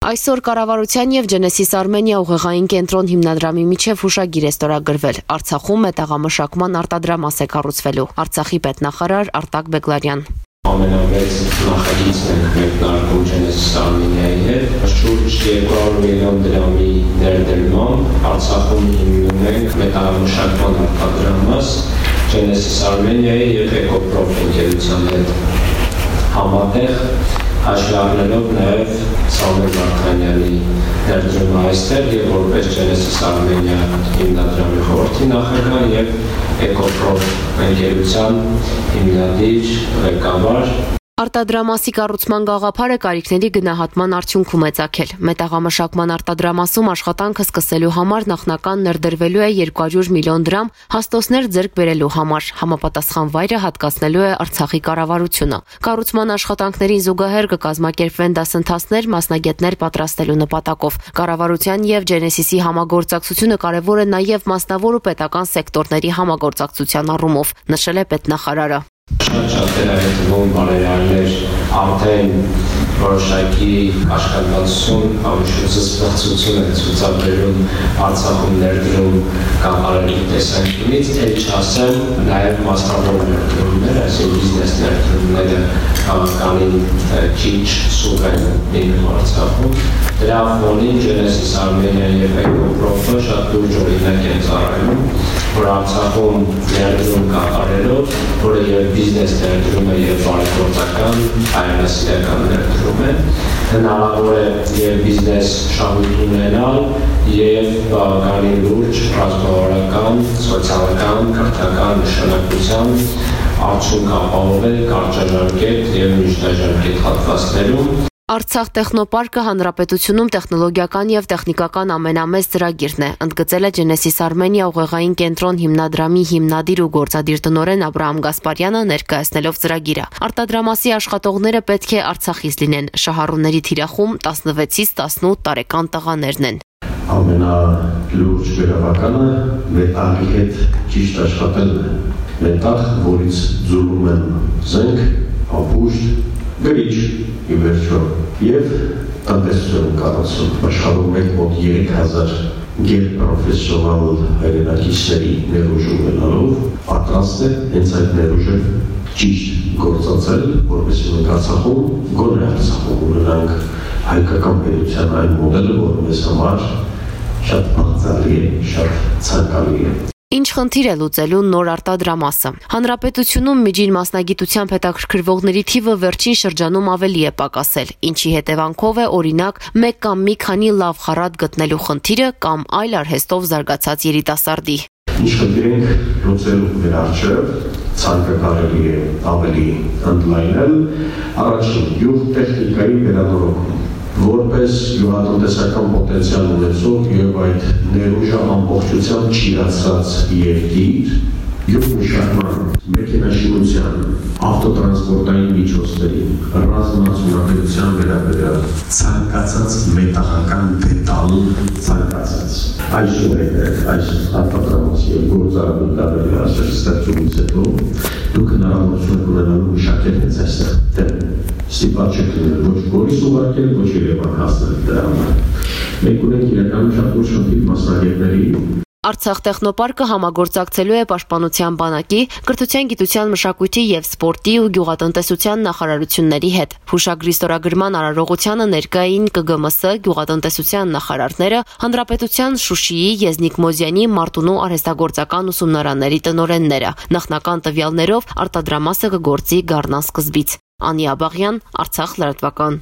Այսօր կառավարության եւ Genesis Armenia ուղեղային կենտրոն հիմնադրամի միջև հուշագիր է ստորագրվել։ Արցախում մետաղամշակման արտադրամաս է կառուցվելու։ Արցախի պետնախարար Արտակ Բեգլարյան ամենամեծ նախագիծն ենք մեկնարկում Genesis Armenia-ի հետ։ Շուրջ 200 միլիոն դրամի ներդրմամբ Արցախում հիմնում ենք մետաղամշակման արտադրամաս Genesis Armenia-ի եւ Ecoprof ընկերության հետ համատեղ հաշվի առնելով նաև Սամվել Մարտանյանի ներդրումը այստեղ եւ որպես Genesis Armenia հիմնադրամի խորհրդի նախագահ եւ Ecoprop ընկերության հիմնադիր ղեկավար Արտադրամասի կառուցման գաղափարը կարիքների գնահատման արդյունքում է ցակել։ Մետաղամշակման արտադրամասում աշխատանքը սկսելու համար նախնական ներդրվելու է 200 միլիոն դրամ հաստոսներ ձեռք բերելու համար։ Համապատասխան վայրը հատկացնելու է Արցախի կառավարությունը։ Կառուցման աշխատանքներին զուգահեռ կկազմակերպվեն դասընթացներ մասնագետներ պատրաստելու նպատակով։ Կառավարության եւ Genesis-ի համագործակցությունը կարևոր է նաեւ մասնավոր ու պետական սեկտորների համագործակցության առումով, նշել է պետնախարարը շատ հետևում բարերարներ արդեն որոշակի աշխատվածություն, ամուշուծծվածություն է ցուցաբերում Արցախում ներդրում կամարերի տեսանկյունից, էլ չասեմ նաև մասնավոր ներդրումներ, այսինքն բիզնես ներդրումները բավականին քիչ սուղ են լինում Արցախում։ Դրա ֆոնին Genesis Armenia եւ Ecoprofo շատ լուրջ օրինակ են ծառայում, որ Արցախում ներդրում կատարելով, որը եւ բիզնես ներդրումը եւ բարեգործական հայրենասիրական ներդրում է, հնարավոր է եւ բիզնես շահույթ ունենալ եւ բավականին լուրջ ռազմավարական, սոցիալական, կրթական նշանակության արդյունք ապահովել կարճաժամկետ եւ միջնաժամկետ հատվածներում Արցախ տեխնոպարկը հանրապետությունում տեխնոլոգիական եւ տեխնիկական ամենամեծ ծրագիրն է, ընդգծել է Genesis Armenia ուղեղային կենտրոն հիմնադրամի հիմնադիր ու գործադիր տնօրեն Աբ รา համ Գասպարյանը ներկայացնելով ծրագիրը։ Արտադրամասի աշխատողները պետք է Արցախից լինեն։ Շահառուների թիրախում 16-ից 18 տարեկան տղաներն են ամենալուրջ վերաբականը մետաղի հետ ճիշտ աշխատելն է։ Մետաղ, որից ձուլում են զենք, ապուշտ, գրիչ ի վերջո եւ տնտեսություն կառուցում աշխարհում մեկ մոտ 3000 գեր պրոֆեսիոնալ հայրենակիցների ներուժ ունենալով պատրաստ է հենց այդ ներուժը ճիշտ գործածել, որովհետեւ մենք Արցախում, գոնե Արցախում ունենանք հայկական պետության այն մոդելը, որը մեզ համար շատ բարձրալի է, շատ ցանկալի է։ Ինչ խնդիր է լուծելու նոր արտադրամասը։ Հանրապետությունում միջին մասնագիտությամբ հետաքրքրվողների թիվը վերջին շրջանում ավելի է պակասել, ինչի հետևանքով է օրինակ մեկ կամ մի քանի լավ խառատ գտնելու խնդիրը կամ այլ արհեստով զարգացած երիտասարդի։ Ինչ խնդիր ենք լուծելու արժեվ, ցանկը կարելի է ավելի ընդլայնել, առաջին յուղ տեխնիկայի վերանորոգում որպես յուղատնտեսական պոտենցիալ ունեցող եւ այդ ներուժը ամբողջությամբ չիրացած երկիր յուղմշակման, մեքենաշինության, ավտոտրանսպորտային միջոցների, ռազմածունակության վերաբերյալ ցանկացած մետաղական դետալ ցանկացած այսօր է այս արտադրամասի եւ գործարանի տարբեր ստեղծումից հետո դուք հնարավորություն ունենալու մշակել հենց այստեղ ստիպած չեք լինել ոչ Գորիս ուղարկել, ոչ Երևան հասնել դրա համար։ Մենք ունենք իրականում շատ ուշ խնդիր մասնագետների Արցախ տեխնոպարկը համագործակցելու է Պաշտպանության բանակի, Կրթության, գիտության, մշակույթի եւ սպորտի ու գյուղատնտեսության նախարարությունների հետ։ Հուշագրի ստորագրման արարողությանը ներկային ԿԳՄՍ գյուղատնտեսության նախարարները, Հանրապետության Շուշիի, Եզնիկ Մոզյանի, Մարտունու արհեստագործական ուսումնարանների տնօրենները։ Նախնական տվյալներով արտադրամասը կգործի գառնան սկզբից։ Անի Աբաղյան, Արցախ լրատվական։